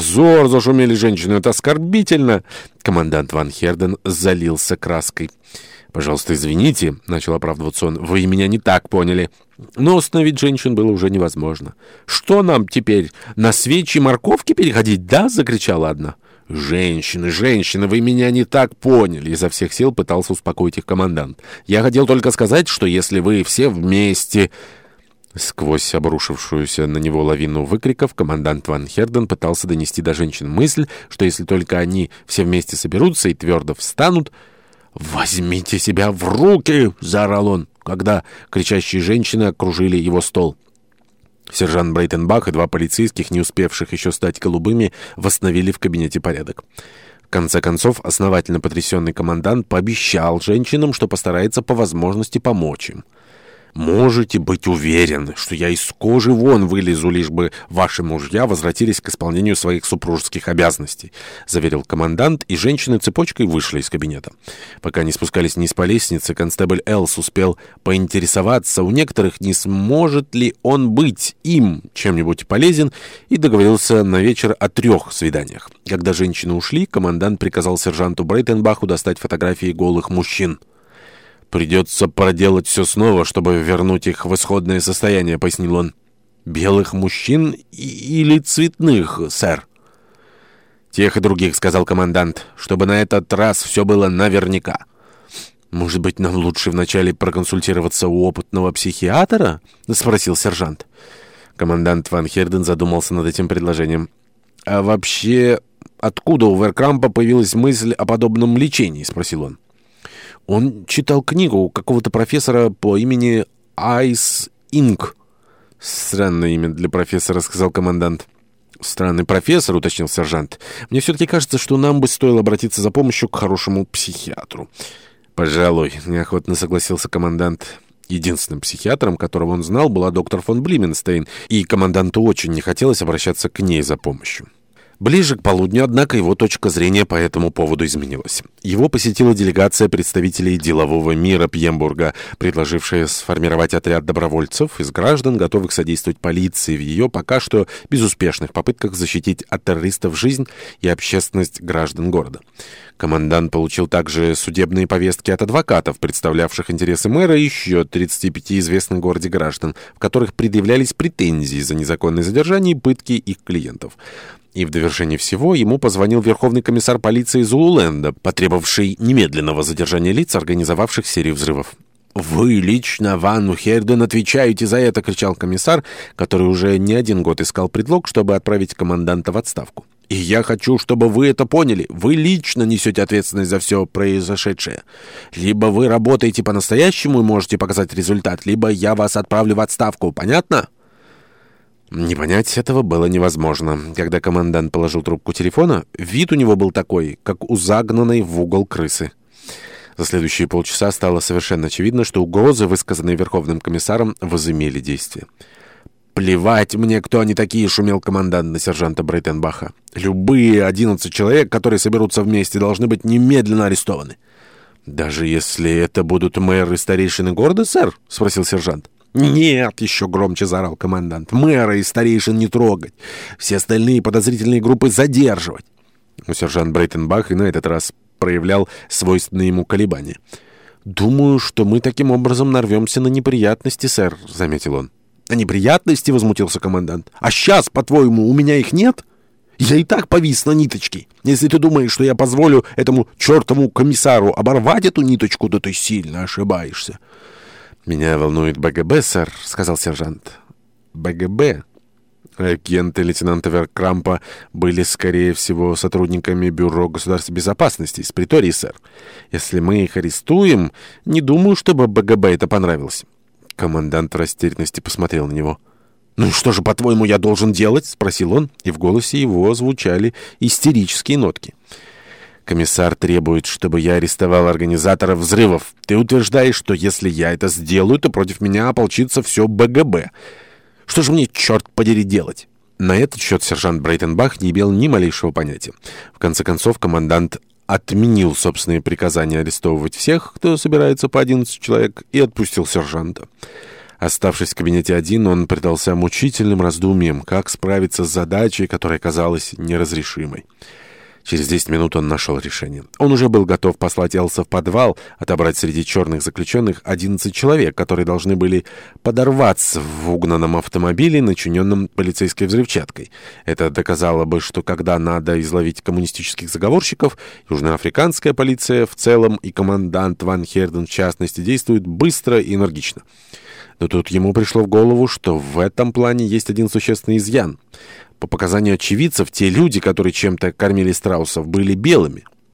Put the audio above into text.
«Позор!» — зашумели женщины. «Это оскорбительно!» Командант Ван Херден залился краской. «Пожалуйста, извините», — начал оправдываться он, — «вы меня не так поняли». Но остановить женщин было уже невозможно. «Что нам теперь, на свечи морковки переходить, да?» — закричала одна. «Женщины, женщины, вы меня не так поняли!» Изо всех сил пытался успокоить их командант. «Я хотел только сказать, что если вы все вместе...» Сквозь обрушившуюся на него лавину выкриков командант Ван Херден пытался донести до женщин мысль, что если только они все вместе соберутся и твердо встанут... «Возьмите себя в руки!» — заорал он, когда кричащие женщины окружили его стол. Сержант Брейтенбах и два полицейских, не успевших еще стать голубыми, восстановили в кабинете порядок. В конце концов, основательно потрясенный командант пообещал женщинам, что постарается по возможности помочь им. Можете быть уверены, что я из кожи вон вылезу, лишь бы ваши мужья возвратились к исполнению своих супружеских обязанностей», — заверил командант, и женщины цепочкой вышли из кабинета. Пока они спускались вниз по лестнице, констебль Элс успел поинтересоваться у некоторых, не сможет ли он быть им чем-нибудь полезен, и договорился на вечер о трех свиданиях. Когда женщины ушли, командант приказал сержанту Брейтенбаху достать фотографии голых мужчин. «Придется проделать все снова, чтобы вернуть их в исходное состояние», — пояснил он. «Белых мужчин или цветных, сэр?» «Тех и других», — сказал командант, — «чтобы на этот раз все было наверняка». «Может быть, нам лучше вначале проконсультироваться у опытного психиатра?» — спросил сержант. Командант Ван Херден задумался над этим предложением. «А вообще, откуда у Веркрампа появилась мысль о подобном лечении?» — спросил он. Он читал книгу какого-то профессора по имени Айс Инг. «Странное имя для профессора», — сказал командант. «Странный профессор», — уточнил сержант. «Мне все-таки кажется, что нам бы стоило обратиться за помощью к хорошему психиатру». «Пожалуй», — неохотно согласился командант. Единственным психиатром, которого он знал, была доктор фон Блименстейн, и команданту очень не хотелось обращаться к ней за помощью. Ближе к полудню, однако, его точка зрения по этому поводу изменилась. Его посетила делегация представителей делового мира Пьембурга, предложившая сформировать отряд добровольцев из граждан, готовых содействовать полиции в ее пока что безуспешных попытках защитить от террористов жизнь и общественность граждан города. Командант получил также судебные повестки от адвокатов, представлявших интересы мэра и еще 35 известных в городе граждан, в которых предъявлялись претензии за незаконное задержание и пытки их клиентов. И в довершении всего ему позвонил верховный комиссар полиции Зууленда, потребовавший немедленного задержания лиц, организовавших серию взрывов. «Вы лично, Ван Мухерден, отвечаете за это!» — кричал комиссар, который уже не один год искал предлог, чтобы отправить команданта в отставку. «И я хочу, чтобы вы это поняли. Вы лично несете ответственность за все произошедшее. Либо вы работаете по-настоящему и можете показать результат, либо я вас отправлю в отставку. Понятно?» Не понять этого было невозможно. Когда командант положил трубку телефона, вид у него был такой, как у загнанной в угол крысы. За следующие полчаса стало совершенно очевидно, что угрозы, высказанные Верховным комиссаром, возымели действие. «Плевать мне, кто они такие!» — шумел командант на сержанта Брейтенбаха. «Любые одиннадцать человек, которые соберутся вместе, должны быть немедленно арестованы». «Даже если это будут мэры старейшины города, сэр?» — спросил сержант. «Нет!» — еще громче заорал командант. «Мэра и старейшин не трогать! Все остальные подозрительные группы задерживать!» Но сержант Брейтенбах и на этот раз проявлял свойственные ему колебания. «Думаю, что мы таким образом нарвемся на неприятности, сэр», — заметил он. «На неприятности?» — возмутился командант. «А сейчас, по-твоему, у меня их нет?» Я и так повис на ниточке. Если ты думаешь, что я позволю этому чертову комиссару оборвать эту ниточку, то ты сильно ошибаешься. «Меня волнует БГБ, сэр», — сказал сержант. «БГБ?» Агенты лейтенанта Веркрампа были, скорее всего, сотрудниками Бюро государственной безопасности из Притории, сэр. Если мы их арестуем, не думаю, чтобы БГБ это понравилось». Командант в растерянности посмотрел на него. «Ну что же, по-твоему, я должен делать?» — спросил он, и в голосе его звучали истерические нотки. «Да». Комиссар требует, чтобы я арестовал организатора взрывов. Ты утверждаешь, что если я это сделаю, то против меня ополчится все БГБ. Что же мне, черт подери, делать?» На этот счет сержант Брейтенбах не имел ни малейшего понятия. В конце концов, командант отменил собственные приказания арестовывать всех, кто собирается по 11 человек, и отпустил сержанта. Оставшись в кабинете один, он предался мучительным раздумьям, как справиться с задачей, которая казалась неразрешимой. Через 10 минут он нашел решение. Он уже был готов послать Элса в подвал, отобрать среди черных заключенных 11 человек, которые должны были подорваться в угнанном автомобиле, начиненном полицейской взрывчаткой. Это доказало бы, что когда надо изловить коммунистических заговорщиков, южноафриканская полиция в целом и командант Ван Херден в частности действует быстро и энергично. Но тут ему пришло в голову, что в этом плане есть один существенный изъян. По показанию очевидцев, те люди, которые чем-то кормили страусов, были белыми.